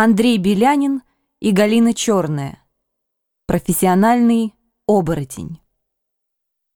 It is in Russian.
Андрей Белянин и Галина Черная. Профессиональный оборотень.